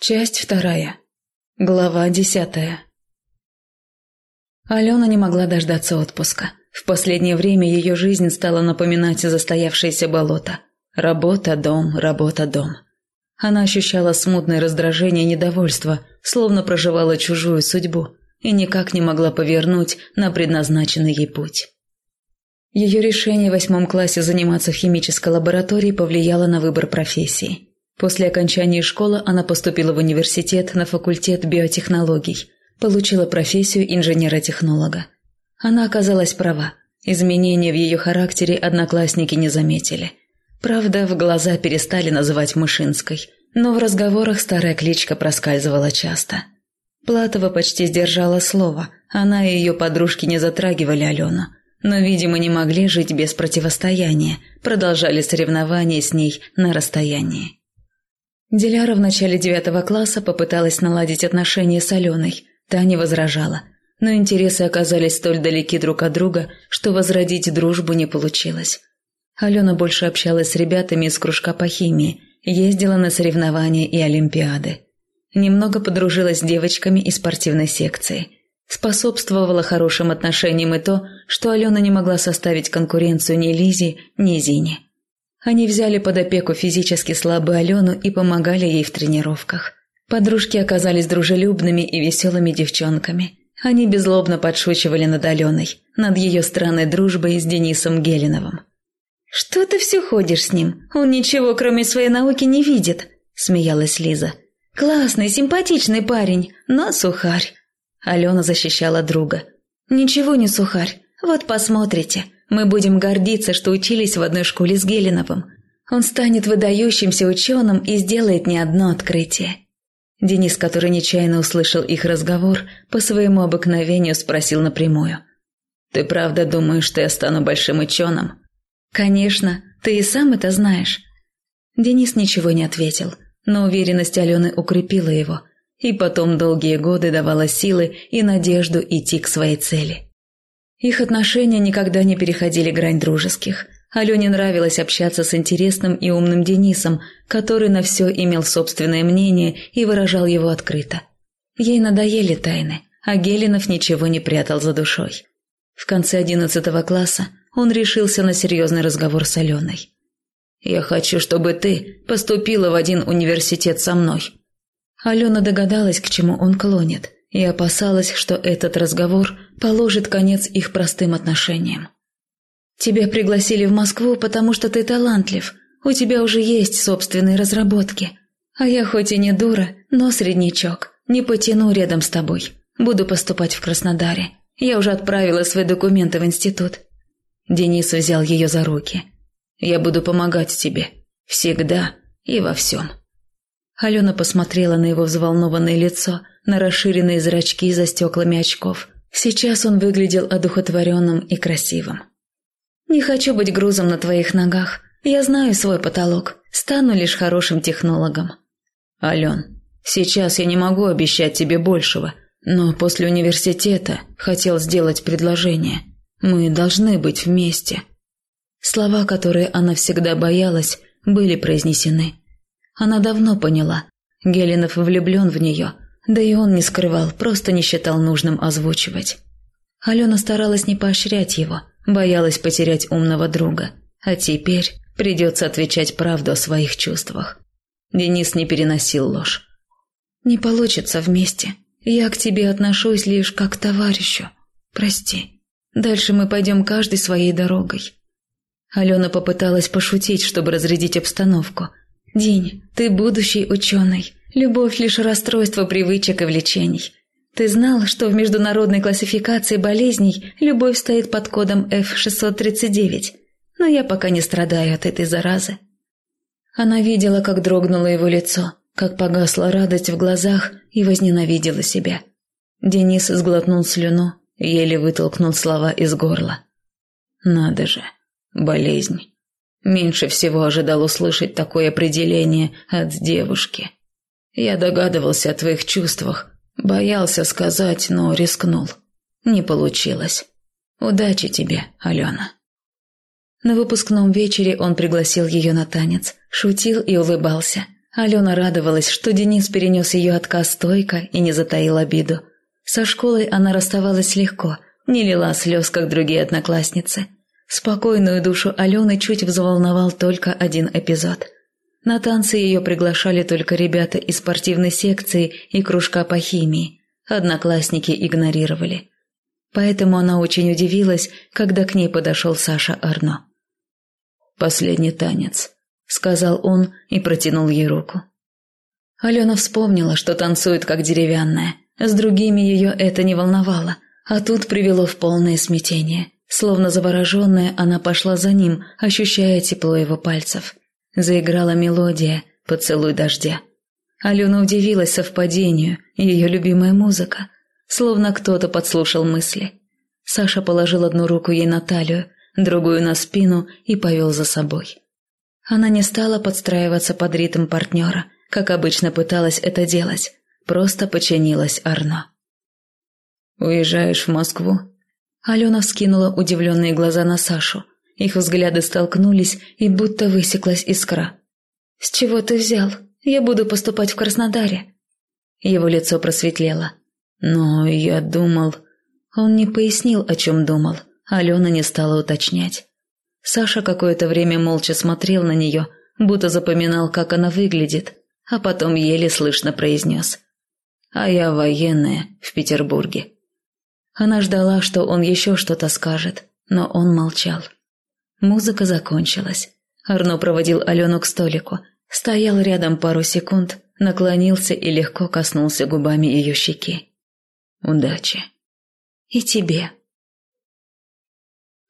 Часть вторая. Глава десятая. Алена не могла дождаться отпуска. В последнее время ее жизнь стала напоминать застоявшееся болото. Работа, дом, работа, дом. Она ощущала смутное раздражение и недовольство, словно проживала чужую судьбу, и никак не могла повернуть на предназначенный ей путь. Ее решение в восьмом классе заниматься в химической лаборатории повлияло на выбор профессии. После окончания школы она поступила в университет на факультет биотехнологий, получила профессию инженера-технолога. Она оказалась права. Изменения в ее характере одноклассники не заметили. Правда, в глаза перестали называть Мышинской, но в разговорах старая кличка проскальзывала часто. Платова почти сдержала слово, она и ее подружки не затрагивали Алену – но, видимо, не могли жить без противостояния, продолжали соревнования с ней на расстоянии. Диляра в начале девятого класса попыталась наладить отношения с Аленой, та не возражала, но интересы оказались столь далеки друг от друга, что возродить дружбу не получилось. Алена больше общалась с ребятами из кружка по химии, ездила на соревнования и олимпиады. Немного подружилась с девочками из спортивной секции – Способствовало хорошим отношениям и то, что Алена не могла составить конкуренцию ни Лизе, ни Зине. Они взяли под опеку физически слабую Алену и помогали ей в тренировках. Подружки оказались дружелюбными и веселыми девчонками. Они беззлобно подшучивали над Аленой, над ее странной дружбой с Денисом Гелиновым. «Что ты все ходишь с ним? Он ничего, кроме своей науки, не видит», – смеялась Лиза. «Классный, симпатичный парень, но сухарь. Алена защищала друга. «Ничего не сухарь. Вот посмотрите. Мы будем гордиться, что учились в одной школе с Гелиновым. Он станет выдающимся ученым и сделает не одно открытие». Денис, который нечаянно услышал их разговор, по своему обыкновению спросил напрямую. «Ты правда думаешь, что я стану большим ученым?» «Конечно, ты и сам это знаешь». Денис ничего не ответил, но уверенность Алены укрепила его – и потом долгие годы давала силы и надежду идти к своей цели. Их отношения никогда не переходили грань дружеских. Алене нравилось общаться с интересным и умным Денисом, который на все имел собственное мнение и выражал его открыто. Ей надоели тайны, а Геленов ничего не прятал за душой. В конце одиннадцатого класса он решился на серьезный разговор с Аленой. «Я хочу, чтобы ты поступила в один университет со мной», Алена догадалась, к чему он клонит, и опасалась, что этот разговор положит конец их простым отношениям. «Тебя пригласили в Москву, потому что ты талантлив. У тебя уже есть собственные разработки. А я хоть и не дура, но среднячок. Не потяну рядом с тобой. Буду поступать в Краснодаре. Я уже отправила свои документы в институт». Денис взял ее за руки. «Я буду помогать тебе. Всегда и во всем». Алена посмотрела на его взволнованное лицо, на расширенные зрачки за стеклами очков. Сейчас он выглядел одухотворенным и красивым. «Не хочу быть грузом на твоих ногах. Я знаю свой потолок. Стану лишь хорошим технологом». «Ален, сейчас я не могу обещать тебе большего, но после университета хотел сделать предложение. Мы должны быть вместе». Слова, которые она всегда боялась, были произнесены. Она давно поняла. Геленов влюблен в нее, да и он не скрывал, просто не считал нужным озвучивать. Алена старалась не поощрять его, боялась потерять умного друга. А теперь придется отвечать правду о своих чувствах. Денис не переносил ложь. «Не получится вместе. Я к тебе отношусь лишь как к товарищу. Прости. Дальше мы пойдем каждой своей дорогой». Алена попыталась пошутить, чтобы разрядить обстановку, День, ты будущий ученый. Любовь лишь расстройство привычек и влечений. Ты знал, что в международной классификации болезней любовь стоит под кодом F639, но я пока не страдаю от этой заразы. Она видела, как дрогнуло его лицо, как погасла радость в глазах и возненавидела себя. Денис сглотнул слюну, еле вытолкнул слова из горла. «Надо же, болезнь». Меньше всего ожидал услышать такое определение от девушки. Я догадывался о твоих чувствах, боялся сказать, но рискнул. Не получилось. Удачи тебе, Алена. На выпускном вечере он пригласил ее на танец, шутил и улыбался. Алена радовалась, что Денис перенес ее отказ стойко и не затаил обиду. Со школой она расставалась легко, не лила слез, как другие одноклассницы. Спокойную душу Алены чуть взволновал только один эпизод. На танцы ее приглашали только ребята из спортивной секции и кружка по химии. Одноклассники игнорировали. Поэтому она очень удивилась, когда к ней подошел Саша Арно. «Последний танец», — сказал он и протянул ей руку. Алена вспомнила, что танцует как деревянная. С другими ее это не волновало, а тут привело в полное смятение. Словно завороженная, она пошла за ним, ощущая тепло его пальцев. Заиграла мелодия «Поцелуй дождя». Алена удивилась совпадению, ее любимая музыка. Словно кто-то подслушал мысли. Саша положил одну руку ей на талию, другую на спину и повел за собой. Она не стала подстраиваться под ритм партнера, как обычно пыталась это делать, просто подчинилась Арно. «Уезжаешь в Москву?» Алена вскинула удивленные глаза на Сашу. Их взгляды столкнулись, и будто высеклась искра. «С чего ты взял? Я буду поступать в Краснодаре». Его лицо просветлело. «Но я думал...» Он не пояснил, о чем думал. Алена не стала уточнять. Саша какое-то время молча смотрел на нее, будто запоминал, как она выглядит, а потом еле слышно произнес. «А я военная в Петербурге». Она ждала, что он еще что-то скажет, но он молчал. Музыка закончилась. Арно проводил Алену к столику, стоял рядом пару секунд, наклонился и легко коснулся губами ее щеки. «Удачи!» «И тебе!»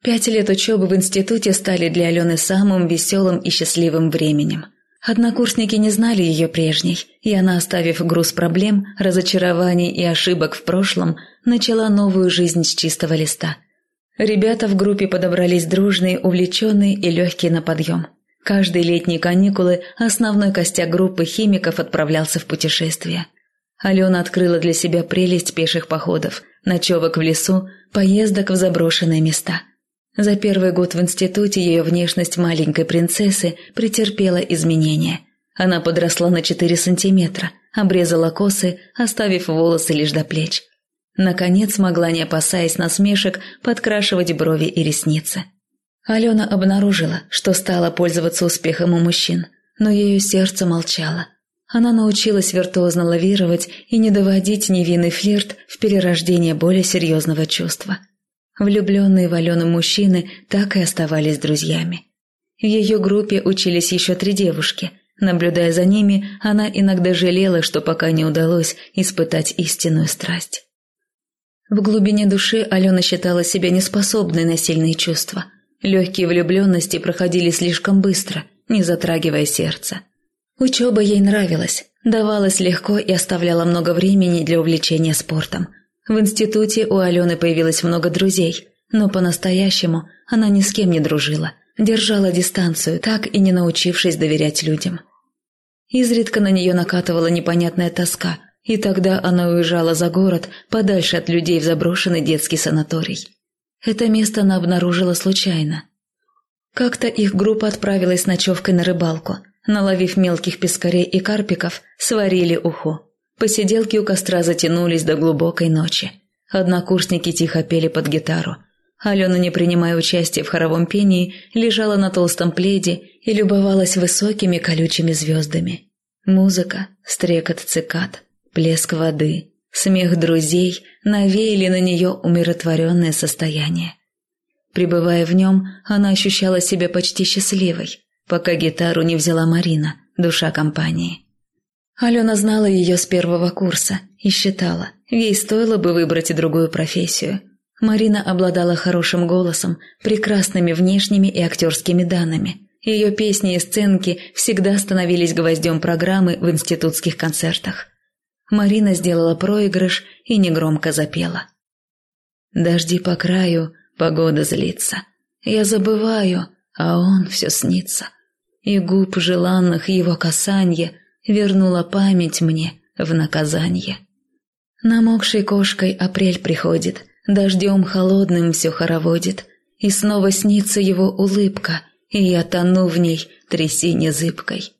Пять лет учебы в институте стали для Алены самым веселым и счастливым временем. Однокурсники не знали ее прежней, и она, оставив груз проблем, разочарований и ошибок в прошлом, начала новую жизнь с чистого листа. Ребята в группе подобрались дружные, увлеченные и легкие на подъем. Каждые летние каникулы основной костяк группы химиков отправлялся в путешествие. Алена открыла для себя прелесть пеших походов, ночевок в лесу, поездок в заброшенные места – за первый год в институте ее внешность маленькой принцессы претерпела изменения. Она подросла на 4 сантиметра, обрезала косы, оставив волосы лишь до плеч. Наконец могла, не опасаясь насмешек, подкрашивать брови и ресницы. Алена обнаружила, что стала пользоваться успехом у мужчин, но ее сердце молчало. Она научилась виртуозно лавировать и не доводить невинный флирт в перерождение более серьезного чувства – Влюбленные в Алену мужчины так и оставались друзьями. В ее группе учились еще три девушки. Наблюдая за ними, она иногда жалела, что пока не удалось испытать истинную страсть. В глубине души Алена считала себя неспособной на сильные чувства. Легкие влюбленности проходили слишком быстро, не затрагивая сердце. Учеба ей нравилась, давалась легко и оставляла много времени для увлечения спортом – в институте у Алены появилось много друзей, но по-настоящему она ни с кем не дружила, держала дистанцию, так и не научившись доверять людям. Изредка на нее накатывала непонятная тоска, и тогда она уезжала за город, подальше от людей в заброшенный детский санаторий. Это место она обнаружила случайно. Как-то их группа отправилась с ночевкой на рыбалку. Наловив мелких пескарей и карпиков, сварили уху. Посиделки у костра затянулись до глубокой ночи. Однокурсники тихо пели под гитару. Алена, не принимая участия в хоровом пении, лежала на толстом пледе и любовалась высокими колючими звездами. Музыка, стрекот цикад, плеск воды, смех друзей навеяли на нее умиротворенное состояние. Пребывая в нем, она ощущала себя почти счастливой, пока гитару не взяла Марина, душа компании. Алена знала ее с первого курса и считала, ей стоило бы выбрать другую профессию. Марина обладала хорошим голосом, прекрасными внешними и актерскими данными. Ее песни и сценки всегда становились гвоздем программы в институтских концертах. Марина сделала проигрыш и негромко запела. «Дожди по краю, погода злится. Я забываю, а он все снится. И губ желанных его касанье – вернула память мне в наказание. Намокшей кошкой апрель приходит, дождем холодным все хороводит, и снова снится его улыбка, и я тону в ней трясине зыбкой.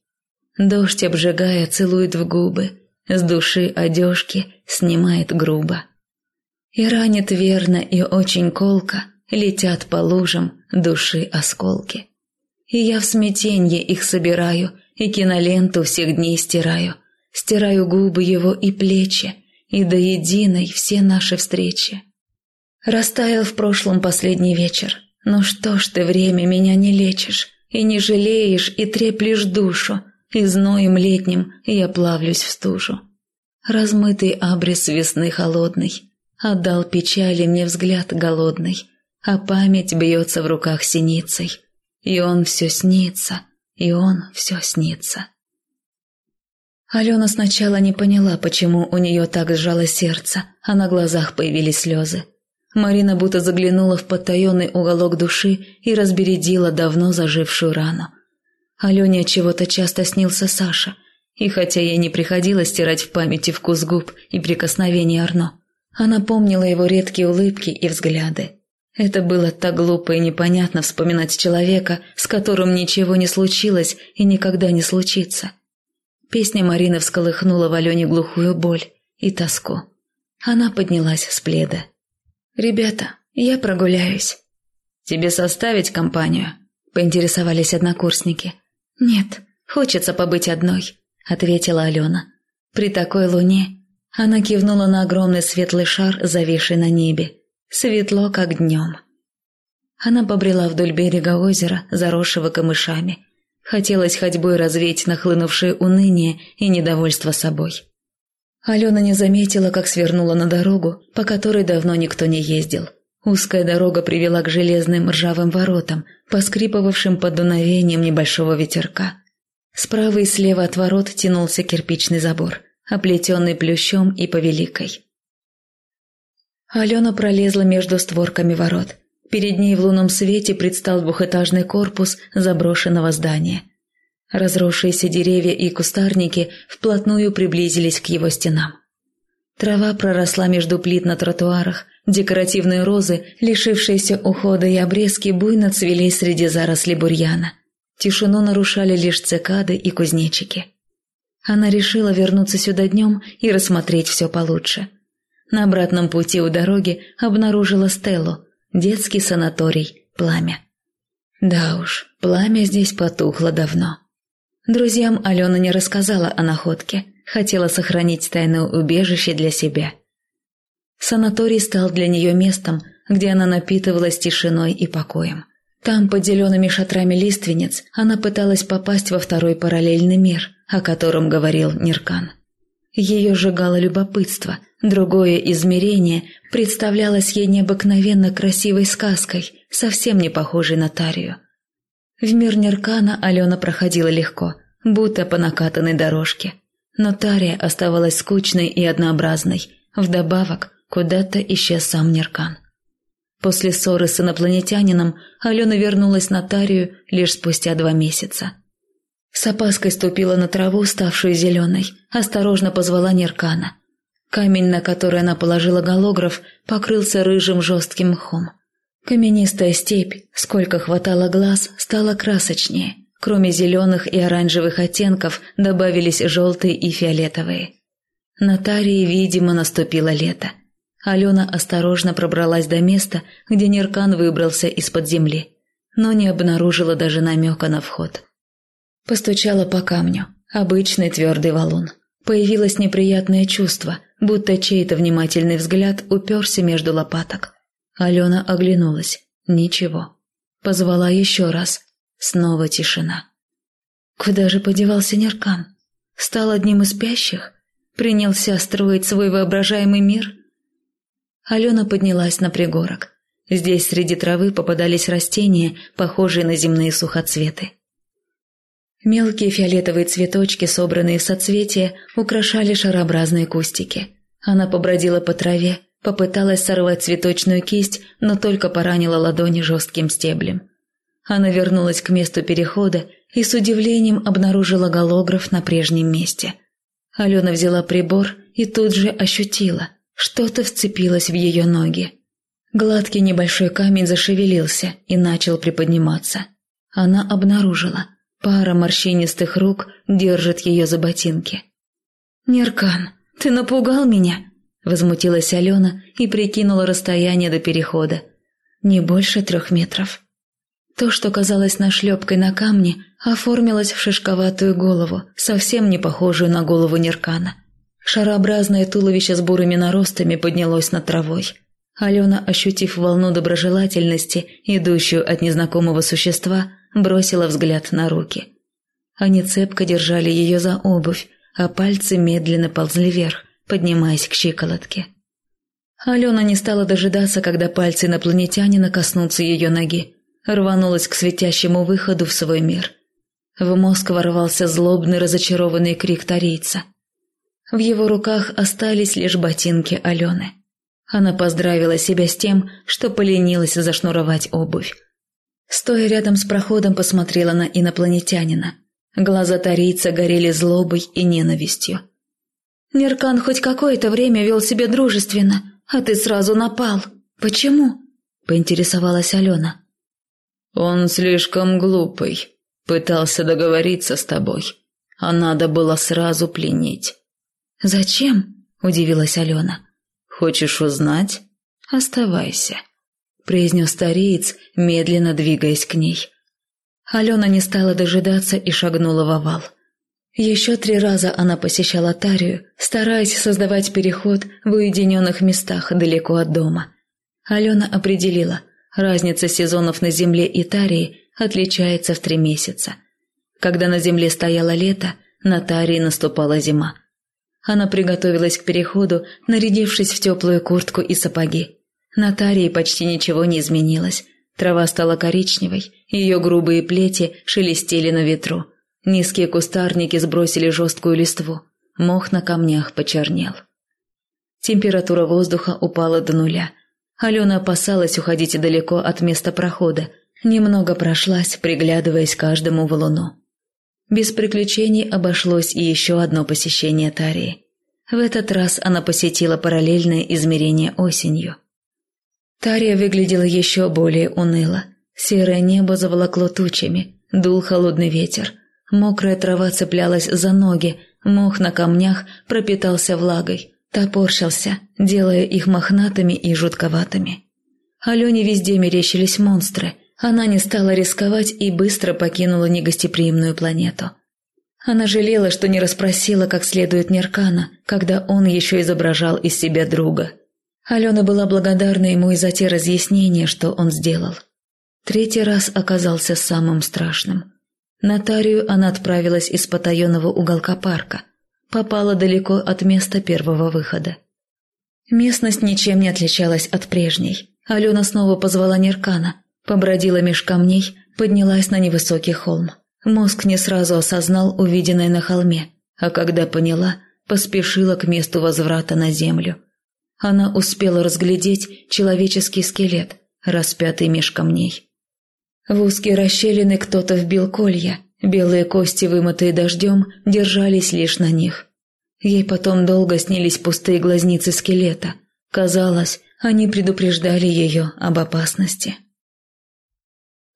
Дождь, обжигая, целует в губы, с души одежки снимает грубо. И ранит верно и очень колко, летят по лужам души осколки. И я в смятенье их собираю, и киноленту всех дней стираю, стираю губы его и плечи, и до единой все наши встречи. Растаял в прошлом последний вечер, но что ж ты время меня не лечишь, и не жалеешь, и треплешь душу, и зноем летним я плавлюсь в стужу. Размытый абрис весны холодный Отдал печали мне взгляд голодный, А память бьется в руках синицей, И он все снится, и он все снится. Алена сначала не поняла, почему у нее так сжало сердце, а на глазах появились слезы. Марина будто заглянула в потаенный уголок души и разбередила давно зажившую рану. Алене чего-то часто снился Саша, и хотя ей не приходилось стирать в памяти вкус губ и прикосновений Арно, она помнила его редкие улыбки и взгляды. Это было так глупо и непонятно вспоминать человека, с которым ничего не случилось и никогда не случится. Песня Марины всколыхнула в Алене глухую боль и тоску. Она поднялась с пледа. «Ребята, я прогуляюсь». «Тебе составить компанию?» – поинтересовались однокурсники. «Нет, хочется побыть одной», – ответила Алена. «При такой луне...» Она кивнула на огромный светлый шар, зависший на небе. Светло, как днем. Она побрела вдоль берега озера, заросшего камышами. Хотелось ходьбой развеять нахлынувшее уныние и недовольство собой. Алена не заметила, как свернула на дорогу, по которой давно никто не ездил. Узкая дорога привела к железным ржавым воротам, поскрипывавшим под дуновением небольшого ветерка. Справа и слева от ворот тянулся кирпичный забор, оплетенный плющом и повеликой. Алена пролезла между створками ворот. Перед ней в лунном свете предстал двухэтажный корпус заброшенного здания. Разросшиеся деревья и кустарники вплотную приблизились к его стенам. Трава проросла между плит на тротуарах, декоративные розы, лишившиеся ухода и обрезки, буйно цвели среди зарослей бурьяна. Тишину нарушали лишь цикады и кузнечики. Она решила вернуться сюда днем и рассмотреть все получше. На обратном пути у дороги обнаружила Стеллу, детский санаторий «Пламя». Да уж, пламя здесь потухло давно. Друзьям Алена не рассказала о находке, хотела сохранить тайное убежище для себя. Санаторий стал для нее местом, где она напитывалась тишиной и покоем. Там, под зелеными шатрами лиственниц, она пыталась попасть во второй параллельный мир, о котором говорил Ниркан. Ее сжигало любопытство, другое измерение представлялось ей необыкновенно красивой сказкой, совсем не похожей на Тарию. В мир Неркана Алена проходила легко, будто по накатанной дорожке. Но Тария оставалась скучной и однообразной. Вдобавок, куда-то исчез сам Неркан. После ссоры с инопланетянином Алена вернулась на Тарию лишь спустя два месяца. С опаской ступила на траву, ставшую зеленой, осторожно позвала Неркана. Камень, на который она положила голограф, покрылся рыжим жестким мхом. Каменистая степь, сколько хватало глаз, стала красочнее. Кроме зеленых и оранжевых оттенков добавились желтые и фиолетовые. На Тарии, видимо, наступило лето. Алена осторожно пробралась до места, где Неркан выбрался из-под земли, но не обнаружила даже намека на вход. Постучала по камню, обычный твердый валун. Появилось неприятное чувство, будто чей-то внимательный взгляд уперся между лопаток. Алена оглянулась. Ничего. Позвала еще раз. Снова тишина. Куда же подевался Неркан? Стал одним из спящих? Принялся строить свой воображаемый мир? Алена поднялась на пригорок. Здесь среди травы попадались растения, похожие на земные сухоцветы. Мелкие фиолетовые цветочки, собранные в соцветия, украшали шарообразные кустики. Она побродила по траве, Попыталась сорвать цветочную кисть, но только поранила ладони жестким стеблем. Она вернулась к месту перехода и с удивлением обнаружила голограф на прежнем месте. Алена взяла прибор и тут же ощутила, что-то вцепилось в ее ноги. Гладкий небольшой камень зашевелился и начал приподниматься. Она обнаружила, Пара морщинистых рук держит ее за ботинки. «Неркан, ты напугал меня!» Возмутилась Алена и прикинула расстояние до перехода. Не больше трех метров. То, что казалось нашлепкой на камне, оформилось в шишковатую голову, совсем не похожую на голову Неркана. Шарообразное туловище с бурыми наростами поднялось над травой. Алена, ощутив волну доброжелательности, идущую от незнакомого существа, бросила взгляд на руки. Они цепко держали ее за обувь, а пальцы медленно ползли вверх, поднимаясь к щиколотке. Алена не стала дожидаться, когда пальцы инопланетянина коснутся ее ноги. Рванулась к светящему выходу в свой мир. В мозг ворвался злобный разочарованный крик тарийца. В его руках остались лишь ботинки Алены. Она поздравила себя с тем, что поленилась зашнуровать обувь. Стоя рядом с проходом, посмотрела на инопланетянина. Глаза тарийца горели злобой и ненавистью. Неркан хоть какое-то время вел себя дружественно, а ты сразу напал. Почему?» – поинтересовалась Алена. «Он слишком глупый. Пытался договориться с тобой, а надо было сразу пленить». «Зачем?» – удивилась Алена. «Хочешь узнать? Оставайся», – произнес стареец, медленно двигаясь к ней. Алена не стала дожидаться и шагнула в овал. Еще три раза она посещала Тарию, стараясь создавать переход в уединенных местах далеко от дома. Алена определила, разница сезонов на Земле и Тарии отличается в три месяца. Когда на Земле стояло лето, на Тарии наступала зима. Она приготовилась к переходу, нарядившись в теплую куртку и сапоги. На Тарии почти ничего не изменилось. Трава стала коричневой, ее грубые плети шелестели на ветру – Низкие кустарники сбросили жесткую листву. Мох на камнях почернел. Температура воздуха упала до нуля. Алена опасалась уходить далеко от места прохода. Немного прошлась, приглядываясь каждому валуну. Без приключений обошлось и еще одно посещение Тарии. В этот раз она посетила параллельное измерение осенью. Тария выглядела еще более уныло. Серое небо заволокло тучами, дул холодный ветер, Мокрая трава цеплялась за ноги, мох на камнях пропитался влагой, топорщился, делая их мохнатыми и жутковатыми. Алене везде мерещились монстры. Она не стала рисковать и быстро покинула негостеприимную планету. Она жалела, что не расспросила как следует Неркана, когда он еще изображал из себя друга. Алена была благодарна ему и за те разъяснения, что он сделал. Третий раз оказался самым страшным. На Тарию она отправилась из потаенного уголка парка. Попала далеко от места первого выхода. Местность ничем не отличалась от прежней. Алена снова позвала Неркана, побродила меж камней, поднялась на невысокий холм. Мозг не сразу осознал увиденное на холме, а когда поняла, поспешила к месту возврата на землю. Она успела разглядеть человеческий скелет, распятый меж камней. В узкие расщелины кто-то вбил колья, белые кости, вымытые дождем, держались лишь на них. Ей потом долго снились пустые глазницы скелета. Казалось, они предупреждали ее об опасности.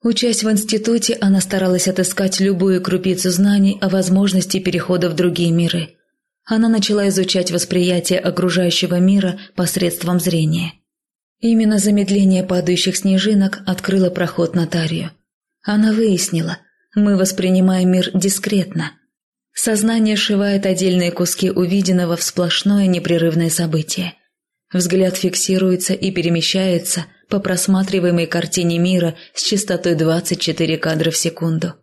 Учась в институте, она старалась отыскать любую крупицу знаний о возможности перехода в другие миры. Она начала изучать восприятие окружающего мира посредством зрения – Именно замедление падающих снежинок открыло проход нотарию. Она выяснила, мы воспринимаем мир дискретно. Сознание сшивает отдельные куски увиденного в сплошное непрерывное событие. Взгляд фиксируется и перемещается по просматриваемой картине мира с частотой 24 кадра в секунду.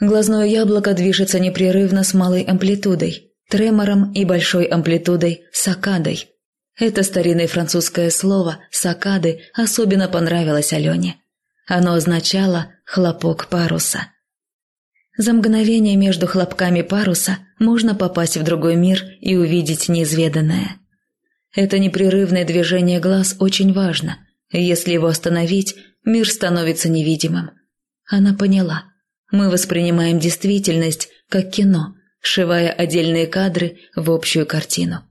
Глазное яблоко движется непрерывно с малой амплитудой, тремором и большой амплитудой, сакадой – это старинное французское слово «сакады» особенно понравилось Алене. Оно означало «хлопок паруса». За мгновение между хлопками паруса можно попасть в другой мир и увидеть неизведанное. Это непрерывное движение глаз очень важно. Если его остановить, мир становится невидимым. Она поняла. Мы воспринимаем действительность как кино, сшивая отдельные кадры в общую картину.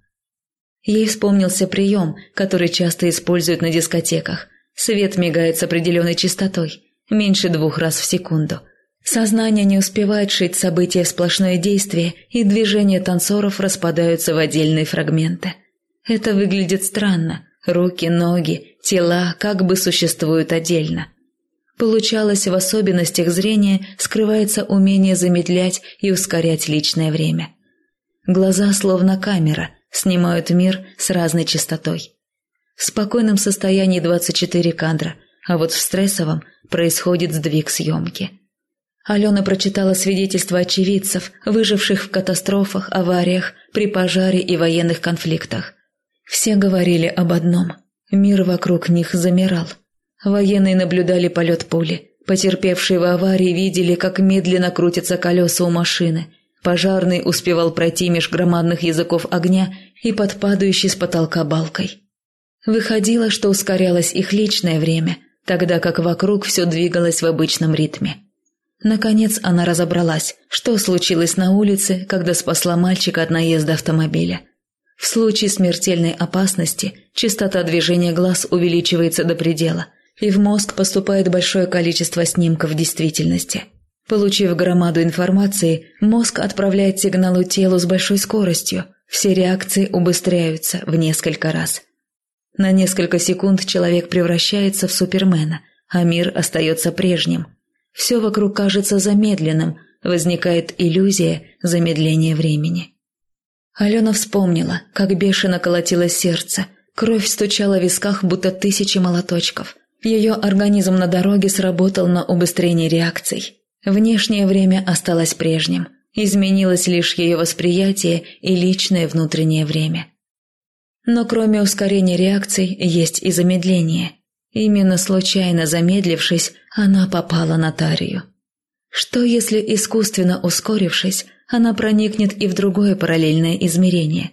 Ей вспомнился прием, который часто используют на дискотеках. Свет мигает с определенной частотой, меньше двух раз в секунду. Сознание не успевает шить события в сплошное действие, и движения танцоров распадаются в отдельные фрагменты. Это выглядит странно. Руки, ноги, тела как бы существуют отдельно. Получалось, в особенностях зрения скрывается умение замедлять и ускорять личное время. Глаза словно камера, снимают мир с разной частотой. В спокойном состоянии 24 кадра, а вот в стрессовом происходит сдвиг съемки. Алена прочитала свидетельства очевидцев, выживших в катастрофах, авариях, при пожаре и военных конфликтах. Все говорили об одном – мир вокруг них замирал. Военные наблюдали полет пули. Потерпевшие в аварии видели, как медленно крутятся колеса у машины. Пожарный успевал пройти меж громадных языков огня и под падающей с потолка балкой. Выходило, что ускорялось их личное время, тогда как вокруг все двигалось в обычном ритме. Наконец она разобралась, что случилось на улице, когда спасла мальчика от наезда автомобиля. В случае смертельной опасности частота движения глаз увеличивается до предела, и в мозг поступает большое количество снимков действительности. Получив громаду информации, мозг отправляет сигналы телу с большой скоростью, все реакции убыстряются в несколько раз. На несколько секунд человек превращается в супермена, а мир остается прежним – все вокруг кажется замедленным, возникает иллюзия замедления времени. Алена вспомнила, как бешено колотилось сердце, кровь стучала в висках, будто тысячи молоточков. Ее организм на дороге сработал на убыстрение реакций. Внешнее время осталось прежним, изменилось лишь ее восприятие и личное внутреннее время. Но кроме ускорения реакций есть и замедление – Именно случайно замедлившись, она попала на Тарию. Что если, искусственно ускорившись, она проникнет и в другое параллельное измерение?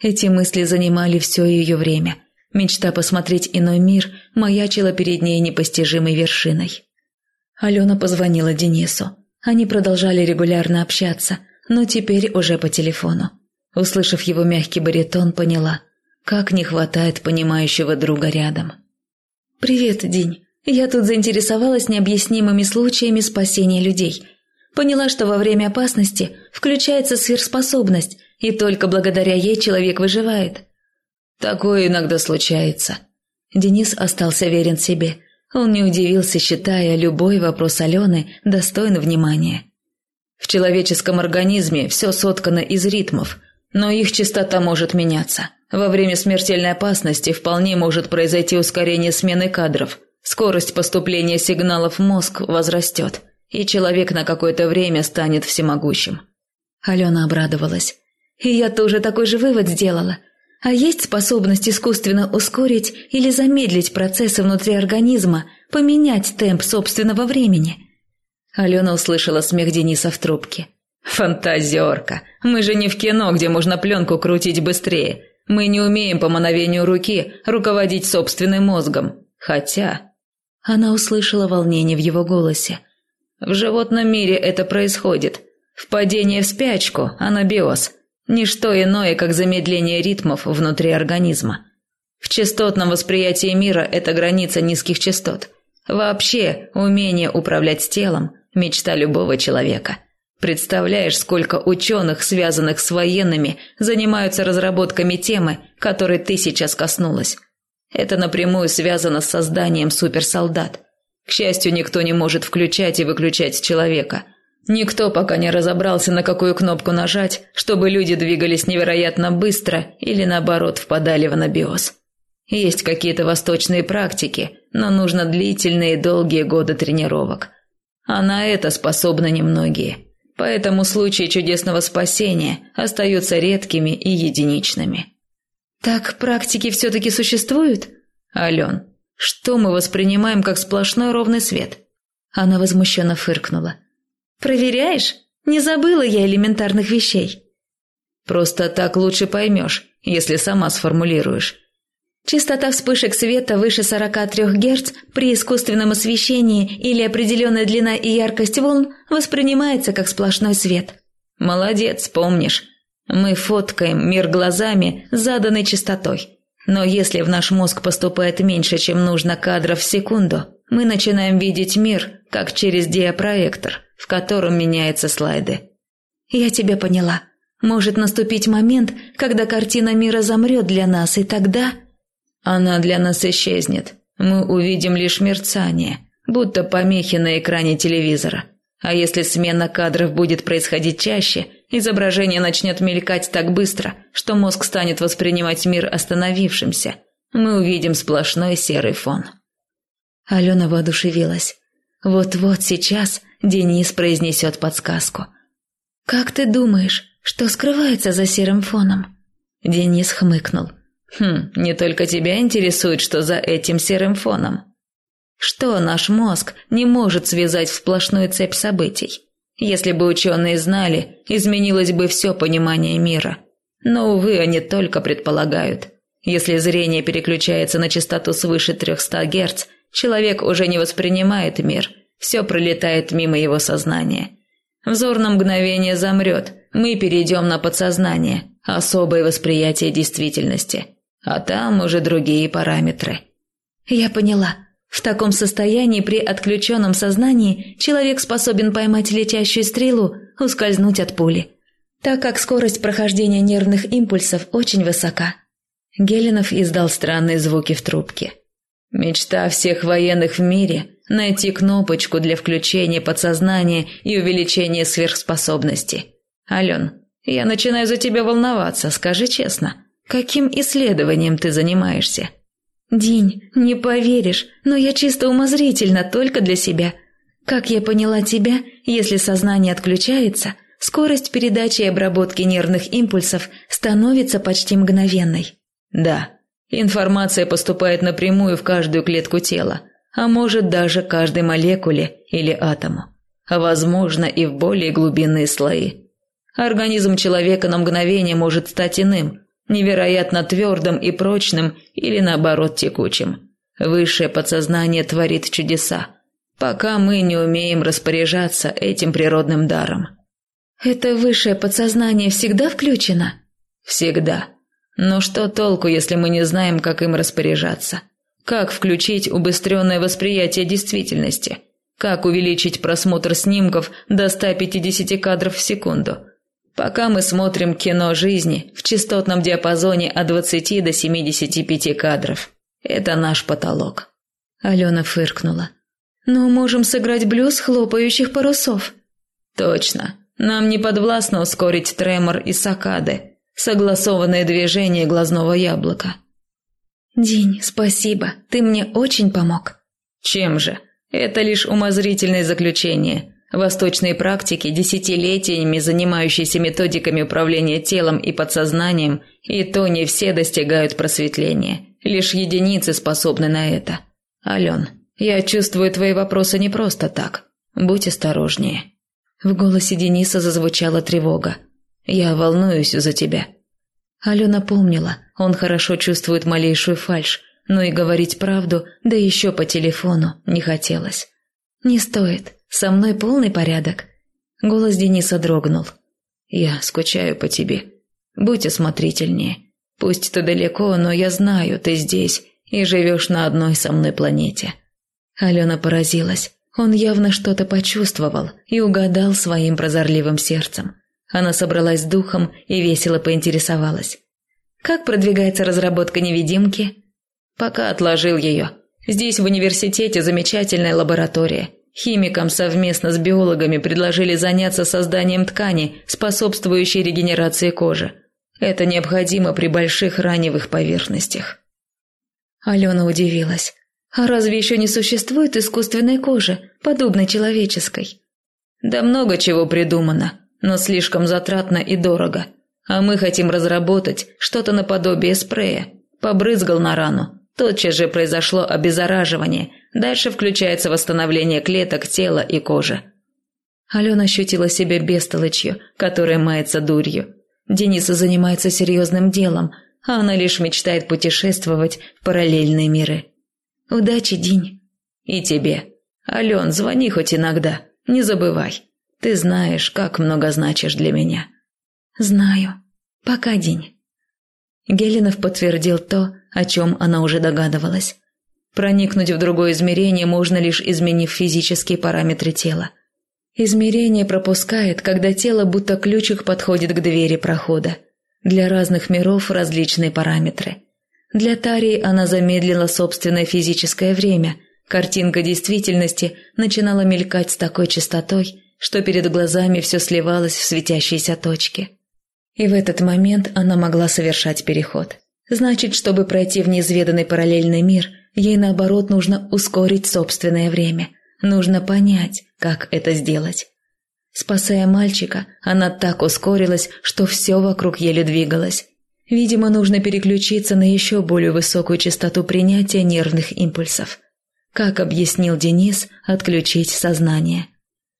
Эти мысли занимали все ее время. Мечта посмотреть иной мир маячила перед ней непостижимой вершиной. Алена позвонила Денису. Они продолжали регулярно общаться, но теперь уже по телефону. Услышав его мягкий баритон, поняла, как не хватает понимающего друга рядом. «Привет, День. Я тут заинтересовалась необъяснимыми случаями спасения людей. Поняла, что во время опасности включается сверхспособность, и только благодаря ей человек выживает». «Такое иногда случается». Денис остался верен себе. Он не удивился, считая любой вопрос Алены достоин внимания. В человеческом организме все соткано из ритмов, но их частота может меняться. Во время смертельной опасности вполне может произойти ускорение смены кадров. Скорость поступления сигналов в мозг возрастет, и человек на какое-то время станет всемогущим. Алена обрадовалась. И я тоже такой же вывод сделала. А есть способность искусственно ускорить или замедлить процессы внутри организма, поменять темп собственного времени? Алена услышала смех Дениса в трубке. «Фантазерка! Мы же не в кино, где можно пленку крутить быстрее. Мы не умеем по мановению руки руководить собственным мозгом. Хотя...» Она услышала волнение в его голосе. «В животном мире это происходит. Впадение в спячку, анабиоз. Ничто иное, как замедление ритмов внутри организма. В частотном восприятии мира это граница низких частот. Вообще, умение управлять телом – мечта любого человека – Представляешь, сколько ученых, связанных с военными, занимаются разработками темы, которой ты сейчас коснулась. Это напрямую связано с созданием суперсолдат. К счастью, никто не может включать и выключать человека. Никто пока не разобрался, на какую кнопку нажать, чтобы люди двигались невероятно быстро или, наоборот, впадали в анабиоз. Есть какие-то восточные практики, но нужно длительные долгие годы тренировок. А на это способны немногие. Поэтому случаи чудесного спасения остаются редкими и единичными. Так практики все-таки существуют? Ален, что мы воспринимаем как сплошной ровный свет? Она возмущенно фыркнула. Проверяешь? Не забыла я элементарных вещей. Просто так лучше поймешь, если сама сформулируешь. Частота вспышек света выше 43 Гц при искусственном освещении или определенная длина и яркость волн воспринимается как сплошной свет. Молодец, помнишь. Мы фоткаем мир глазами заданной частотой. Но если в наш мозг поступает меньше, чем нужно кадров в секунду, мы начинаем видеть мир как через диапроектор, в котором меняются слайды. Я тебя поняла. Может наступить момент, когда картина мира замрет для нас, и тогда... Она для нас исчезнет. Мы увидим лишь мерцание, будто помехи на экране телевизора. А если смена кадров будет происходить чаще, изображение начнет мелькать так быстро, что мозг станет воспринимать мир остановившимся. Мы увидим сплошной серый фон. Алена воодушевилась. Вот-вот сейчас Денис произнесет подсказку. «Как ты думаешь, что скрывается за серым фоном?» Денис хмыкнул. «Хм, не только тебя интересует, что за этим серым фоном. Что наш мозг не может связать в сплошную цепь событий? Если бы ученые знали, изменилось бы все понимание мира. Но, увы, они только предполагают. Если зрение переключается на частоту свыше 300 Гц, человек уже не воспринимает мир, все пролетает мимо его сознания. Взор на мгновение замрет, мы перейдем на подсознание, особое восприятие действительности. А там уже другие параметры. Я поняла. В таком состоянии при отключенном сознании человек способен поймать летящую стрелу, ускользнуть от пули, так как скорость прохождения нервных импульсов очень высока. Геленов издал странные звуки в трубке. Мечта всех военных в мире – найти кнопочку для включения подсознания и увеличения сверхспособностей. Ален, я начинаю за тебя волноваться, скажи честно, каким исследованием ты занимаешься?» «Динь, не поверишь, но я чисто умозрительно, только для себя. Как я поняла тебя, если сознание отключается, скорость передачи и обработки нервных импульсов становится почти мгновенной». «Да, информация поступает напрямую в каждую клетку тела, а может даже каждой молекуле или атому, а возможно и в более глубинные слои. Организм человека на мгновение может стать иным, невероятно твердым и прочным или наоборот текучим. Высшее подсознание творит чудеса, пока мы не умеем распоряжаться этим природным даром. Это высшее подсознание всегда включено? Всегда. Но что толку, если мы не знаем, как им распоряжаться? Как включить убыстренное восприятие действительности? Как увеличить просмотр снимков до 150 кадров в секунду? Пока мы смотрим кино жизни в частотном диапазоне от 20 до 75 кадров. Это наш потолок. Алена фыркнула. Но можем сыграть блюз хлопающих парусов. Точно. Нам не подвластно ускорить тремор и сакады, согласованное движение глазного яблока. День, спасибо. Ты мне очень помог. Чем же? Это лишь умозрительное заключение. Восточные практики, десятилетиями занимающиеся методиками управления телом и подсознанием, и то не все достигают просветления. Лишь единицы способны на это. Ален, я чувствую твои вопросы не просто так. Будь осторожнее. В голосе Дениса зазвучала тревога. Я волнуюсь за тебя. Алена помнила, он хорошо чувствует малейшую фальшь, но и говорить правду, да еще по телефону, не хотелось. «Не стоит. Со мной полный порядок». Голос Дениса дрогнул. «Я скучаю по тебе. Будь осмотрительнее. Пусть ты далеко, но я знаю, ты здесь и живешь на одной со мной планете». Алена поразилась. Он явно что-то почувствовал и угадал своим прозорливым сердцем. Она собралась с духом и весело поинтересовалась. «Как продвигается разработка невидимки?» «Пока отложил ее. Здесь в университете замечательная лаборатория. Химикам совместно с биологами предложили заняться созданием ткани, способствующей регенерации кожи. Это необходимо при больших раневых поверхностях. Алена удивилась. А разве еще не существует искусственной кожи, подобной человеческой? Да много чего придумано, но слишком затратно и дорого. А мы хотим разработать что-то наподобие спрея. Побрызгал на рану, Тотчас же произошло обеззараживание. Дальше включается восстановление клеток тела и кожи. Алена ощутила себя бестолочью, которая мается дурью. Денис занимается серьезным делом, а она лишь мечтает путешествовать в параллельные миры. Удачи, Динь. И тебе. Ален, звони хоть иногда. Не забывай. Ты знаешь, как много значишь для меня. Знаю. Пока, Динь. Геленов подтвердил то, о чем она уже догадывалась. Проникнуть в другое измерение можно лишь изменив физические параметры тела. Измерение пропускает, когда тело будто ключик подходит к двери прохода. Для разных миров различные параметры. Для Тарии она замедлила собственное физическое время. Картинка действительности начинала мелькать с такой частотой, что перед глазами все сливалось в светящиеся точки. И в этот момент она могла совершать переход. Значит, чтобы пройти в неизведанный параллельный мир, ей наоборот нужно ускорить собственное время. Нужно понять, как это сделать. Спасая мальчика, она так ускорилась, что все вокруг еле двигалось. Видимо, нужно переключиться на еще более высокую частоту принятия нервных импульсов. Как объяснил Денис, отключить сознание.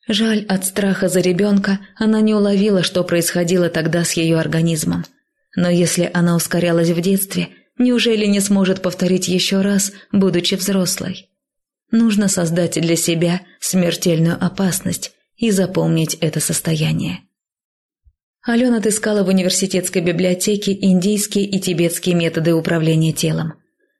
Жаль, от страха за ребенка она не уловила, что происходило тогда с ее организмом. Но если она ускорялась в детстве, неужели не сможет повторить еще раз, будучи взрослой? Нужно создать для себя смертельную опасность и запомнить это состояние. Алена отыскала в университетской библиотеке индийские и тибетские методы управления телом.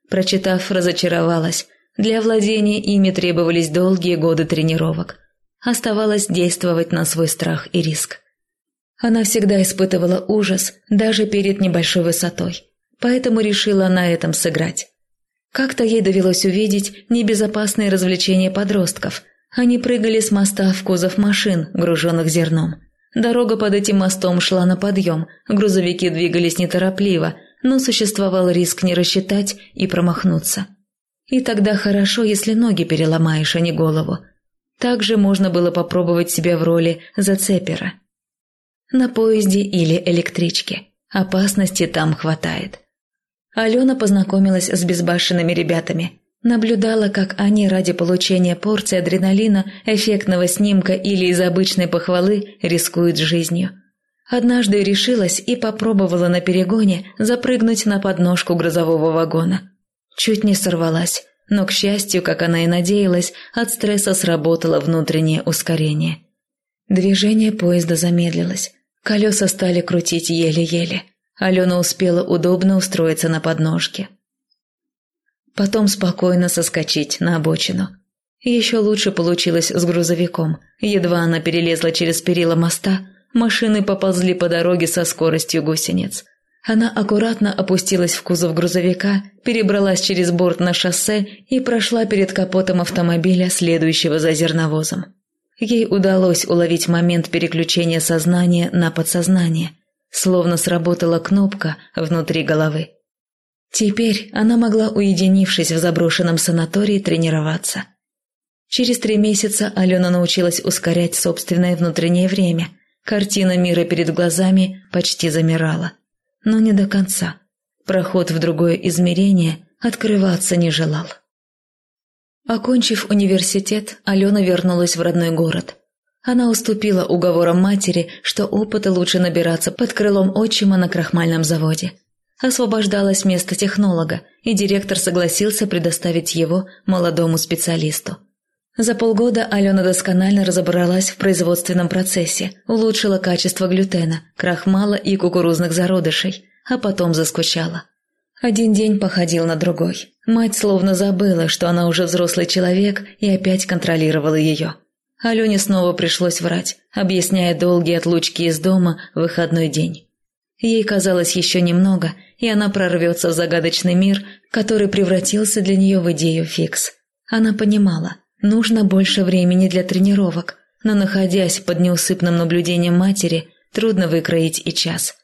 Прочитав, разочаровалась. Для владения ими требовались долгие годы тренировок. Оставалось действовать на свой страх и риск. Она всегда испытывала ужас даже перед небольшой высотой, поэтому решила на этом сыграть. Как-то ей довелось увидеть небезопасные развлечения подростков. Они прыгали с моста в кузов машин, груженных зерном. Дорога под этим мостом шла на подъем, грузовики двигались неторопливо, но существовал риск не рассчитать и промахнуться. И тогда хорошо, если ноги переломаешь, а не голову – также можно было попробовать себя в роли зацепера. На поезде или электричке. Опасности там хватает. Алена познакомилась с безбашенными ребятами. Наблюдала, как они ради получения порции адреналина, эффектного снимка или из обычной похвалы рискуют жизнью. Однажды решилась и попробовала на перегоне запрыгнуть на подножку грузового вагона. Чуть не сорвалась но, к счастью, как она и надеялась, от стресса сработало внутреннее ускорение. Движение поезда замедлилось. Колеса стали крутить еле-еле. Алена успела удобно устроиться на подножке. Потом спокойно соскочить на обочину. Еще лучше получилось с грузовиком. Едва она перелезла через перила моста, машины поползли по дороге со скоростью гусениц. Она аккуратно опустилась в кузов грузовика, перебралась через борт на шоссе и прошла перед капотом автомобиля, следующего за зерновозом. Ей удалось уловить момент переключения сознания на подсознание, словно сработала кнопка внутри головы. Теперь она могла, уединившись в заброшенном санатории, тренироваться. Через три месяца Алена научилась ускорять собственное внутреннее время. Картина мира перед глазами почти замирала но не до конца. Проход в другое измерение открываться не желал. Окончив университет, Алена вернулась в родной город. Она уступила уговорам матери, что опыта лучше набираться под крылом отчима на крахмальном заводе. Освобождалось место технолога, и директор согласился предоставить его молодому специалисту. За полгода Алена досконально разобралась в производственном процессе, улучшила качество глютена, крахмала и кукурузных зародышей, а потом заскучала. Один день походил на другой. Мать словно забыла, что она уже взрослый человек и опять контролировала ее. Алене снова пришлось врать, объясняя долгие отлучки из дома в выходной день. Ей казалось еще немного, и она прорвется в загадочный мир, который превратился для нее в идею фикс. Она понимала – Нужно больше времени для тренировок, но находясь под неусыпным наблюдением матери, трудно выкроить и час.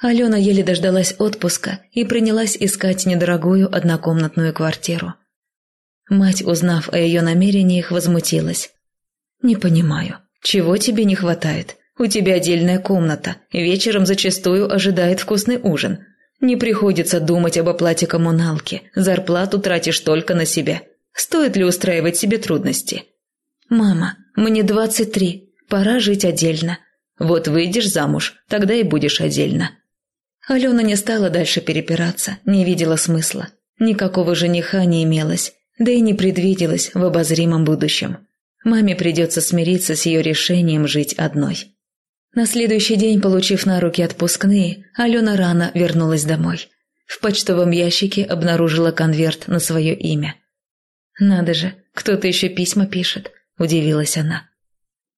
Алена еле дождалась отпуска и принялась искать недорогую однокомнатную квартиру. Мать, узнав о ее намерениях, возмутилась. «Не понимаю, чего тебе не хватает? У тебя отдельная комната, вечером зачастую ожидает вкусный ужин. Не приходится думать об оплате коммуналки, зарплату тратишь только на себя. Стоит ли устраивать себе трудности? «Мама, мне двадцать три, пора жить отдельно. Вот выйдешь замуж, тогда и будешь отдельно». Алена не стала дальше перепираться, не видела смысла. Никакого жениха не имелось, да и не предвиделось в обозримом будущем. Маме придется смириться с ее решением жить одной. На следующий день, получив на руки отпускные, Алена рано вернулась домой. В почтовом ящике обнаружила конверт на свое имя – Надо же, кто-то еще письма пишет, удивилась она.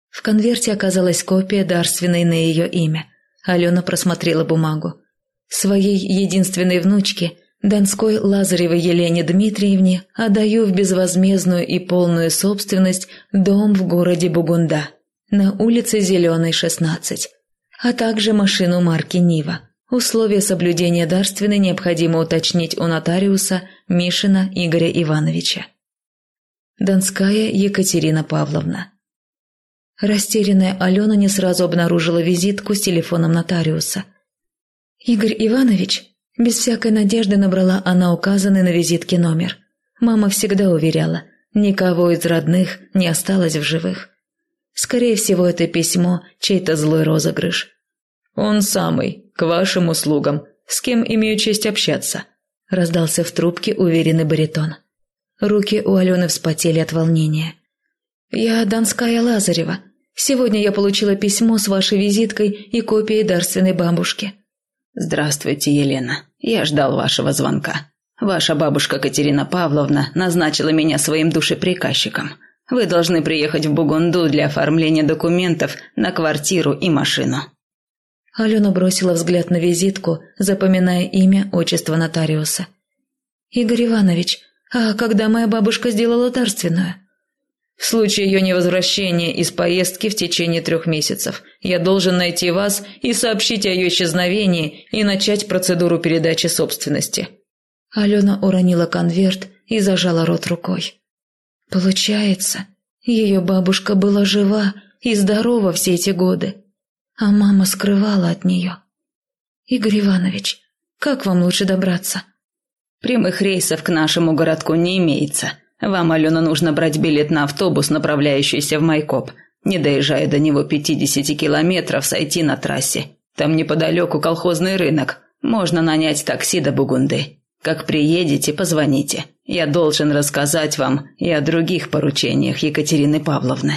В конверте оказалась копия дарственной на ее имя. Алена просмотрела бумагу. Своей единственной внучке, Донской Лазаревой Елене Дмитриевне, отдаю в безвозмездную и полную собственность дом в городе Бугунда на улице Зеленой, 16, а также машину марки «Нива». Условия соблюдения дарственной необходимо уточнить у нотариуса Мишина Игоря Ивановича. Донская Екатерина Павловна. Растерянная Алена не сразу обнаружила визитку с телефоном нотариуса. «Игорь Иванович?» Без всякой надежды набрала она указанный на визитке номер. Мама всегда уверяла, никого из родных не осталось в живых. Скорее всего, это письмо – чей-то злой розыгрыш. «Он самый, к вашим услугам. С кем имею честь общаться?» – раздался в трубке уверенный баритон. Руки у Алены вспотели от волнения. «Я Донская Лазарева. Сегодня я получила письмо с вашей визиткой и копией дарственной бабушки». «Здравствуйте, Елена. Я ждал вашего звонка. Ваша бабушка Катерина Павловна назначила меня своим душеприказчиком. Вы должны приехать в Бугунду для оформления документов на квартиру и машину». Алена бросила взгляд на визитку, запоминая имя, отчество нотариуса. «Игорь Иванович, а когда моя бабушка сделала дарственную?» В случае ее невозвращения из поездки в течение трех месяцев я должен найти вас и сообщить о ее исчезновении и начать процедуру передачи собственности». Алена уронила конверт и зажала рот рукой. «Получается, ее бабушка была жива и здорова все эти годы, а мама скрывала от нее. Игорь Иванович, как вам лучше добраться?» «Прямых рейсов к нашему городку не имеется», вам, Алена, нужно брать билет на автобус, направляющийся в Майкоп. Не доезжая до него 50 километров, сойти на трассе. Там неподалеку колхозный рынок. Можно нанять такси до Бугунды. Как приедете, позвоните. Я должен рассказать вам и о других поручениях Екатерины Павловны».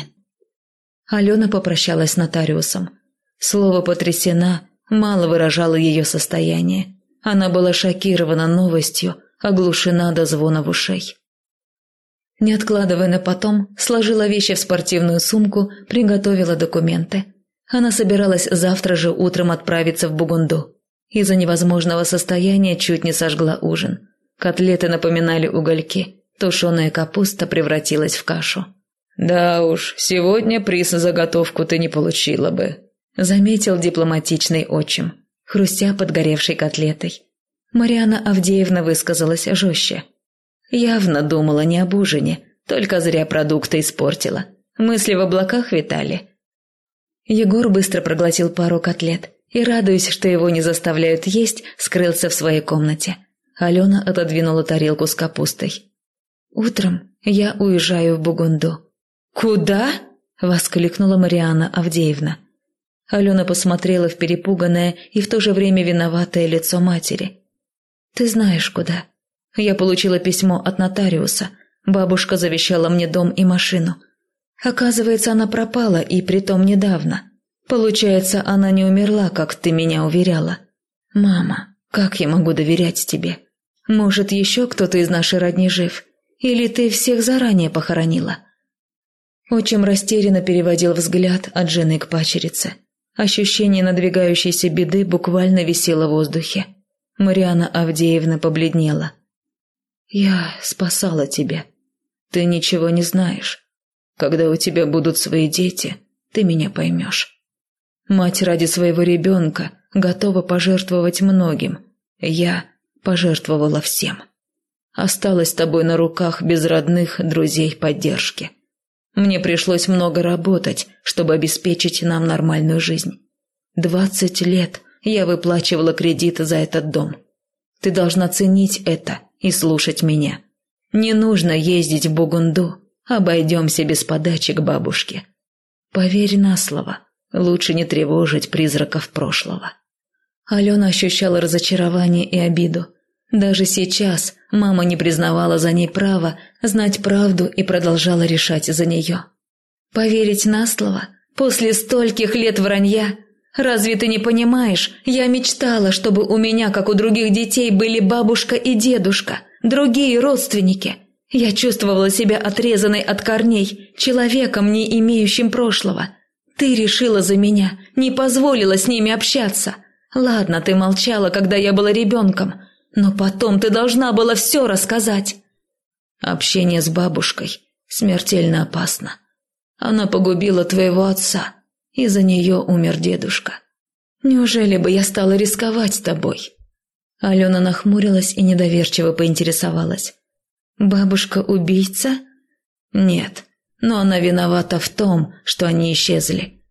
Алена попрощалась с нотариусом. Слово «потрясена» мало выражало ее состояние. Она была шокирована новостью, оглушена до звона в ушей. Не откладывая на потом, сложила вещи в спортивную сумку, приготовила документы. Она собиралась завтра же утром отправиться в Бугунду. Из-за невозможного состояния чуть не сожгла ужин. Котлеты напоминали угольки, тушеная капуста превратилась в кашу. «Да уж, сегодня приз на заготовку ты не получила бы», – заметил дипломатичный отчим, хрустя подгоревшей котлетой. Мариана Авдеевна высказалась жестче. Явно думала не об ужине, только зря продукты испортила. Мысли в облаках витали. Егор быстро проглотил пару котлет и, радуясь, что его не заставляют есть, скрылся в своей комнате. Алена отодвинула тарелку с капустой. «Утром я уезжаю в Бугунду». «Куда?» – воскликнула Мариана Авдеевна. Алена посмотрела в перепуганное и в то же время виноватое лицо матери. «Ты знаешь, куда. Я получила письмо от нотариуса. Бабушка завещала мне дом и машину. Оказывается, она пропала, и притом недавно. Получается, она не умерла, как ты меня уверяла. Мама, как я могу доверять тебе? Может, еще кто-то из нашей родни жив? Или ты всех заранее похоронила?» Отчим растерянно переводил взгляд от жены к пачерице. Ощущение надвигающейся беды буквально висело в воздухе. Мариана Авдеевна побледнела – я спасала тебя. Ты ничего не знаешь. Когда у тебя будут свои дети, ты меня поймешь. Мать ради своего ребенка готова пожертвовать многим. Я пожертвовала всем. Осталась с тобой на руках без родных, друзей, поддержки. Мне пришлось много работать, чтобы обеспечить нам нормальную жизнь. Двадцать лет я выплачивала кредит за этот дом. Ты должна ценить это и слушать меня. Не нужно ездить в Бугунду, обойдемся без подачи к бабушке. Поверь на слово, лучше не тревожить призраков прошлого. Алена ощущала разочарование и обиду. Даже сейчас мама не признавала за ней право знать правду и продолжала решать за нее. Поверить на слово после стольких лет вранья Разве ты не понимаешь? Я мечтала, чтобы у меня, как у других детей, были бабушка и дедушка, другие родственники. Я чувствовала себя отрезанной от корней, человеком, не имеющим прошлого. Ты решила за меня, не позволила с ними общаться. Ладно, ты молчала, когда я была ребенком, но потом ты должна была все рассказать. Общение с бабушкой смертельно опасно. Она погубила твоего отца, и за нее умер дедушка. Неужели бы я стала рисковать с тобой?» Алена нахмурилась и недоверчиво поинтересовалась. «Бабушка убийца?» «Нет, но она виновата в том, что они исчезли».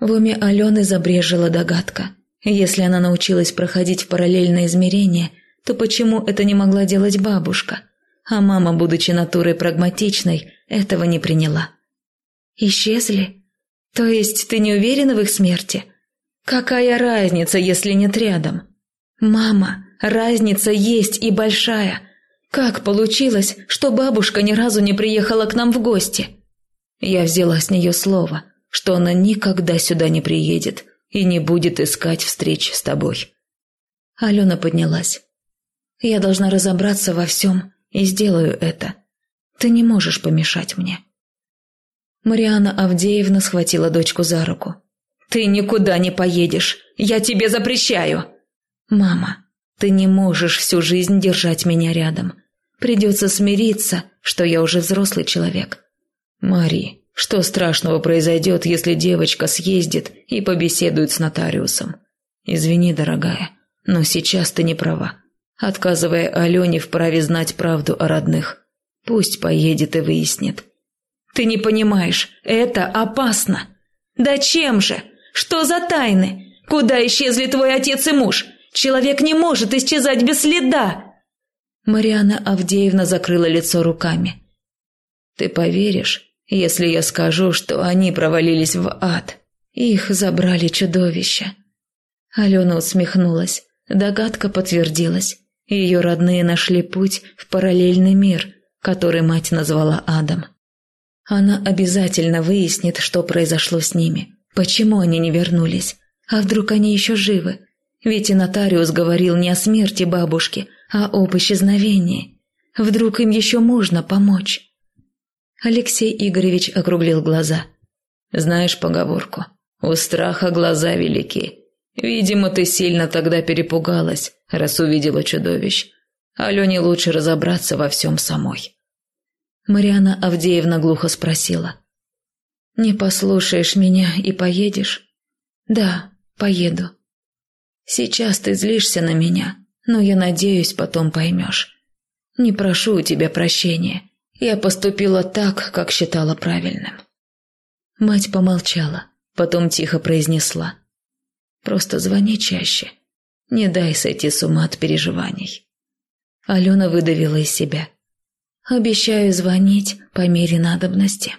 В уме Алены забрежила догадка. Если она научилась проходить в параллельное измерение, то почему это не могла делать бабушка? А мама, будучи натурой прагматичной, этого не приняла. «Исчезли? То есть ты не уверена в их смерти?» Какая разница, если нет рядом? Мама, разница есть и большая. Как получилось, что бабушка ни разу не приехала к нам в гости? Я взяла с нее слово, что она никогда сюда не приедет и не будет искать встреч с тобой. Алена поднялась. Я должна разобраться во всем и сделаю это. Ты не можешь помешать мне. Мариана Авдеевна схватила дочку за руку. «Ты никуда не поедешь. Я тебе запрещаю!» «Мама, ты не можешь всю жизнь держать меня рядом. Придется смириться, что я уже взрослый человек». «Мари, что страшного произойдет, если девочка съездит и побеседует с нотариусом? Извини, дорогая, но сейчас ты не права, отказывая Алене в праве знать правду о родных. Пусть поедет и выяснит». «Ты не понимаешь, это опасно!» «Да чем же? Что за тайны? Куда исчезли твой отец и муж? Человек не может исчезать без следа!» Мариана Авдеевна закрыла лицо руками. «Ты поверишь, если я скажу, что они провалились в ад? Их забрали чудовища». Алена усмехнулась. Догадка подтвердилась. Ее родные нашли путь в параллельный мир, который мать назвала адом. Она обязательно выяснит, что произошло с ними. Почему они не вернулись? А вдруг они еще живы? Ведь и нотариус говорил не о смерти бабушки, а об исчезновении. Вдруг им еще можно помочь? Алексей Игоревич округлил глаза. «Знаешь поговорку? У страха глаза велики. Видимо, ты сильно тогда перепугалась, раз увидела чудовищ. Алене лучше разобраться во всем самой». Мариана Авдеевна глухо спросила. «Не послушаешь меня и поедешь?» «Да, поеду. Сейчас ты злишься на меня, но я надеюсь, потом поймешь. Не прошу у тебя прощения. Я поступила так, как считала правильным». Мать помолчала, потом тихо произнесла. «Просто звони чаще. Не дай сойти с ума от переживаний». Алена выдавила из себя. «Обещаю звонить по мере надобности».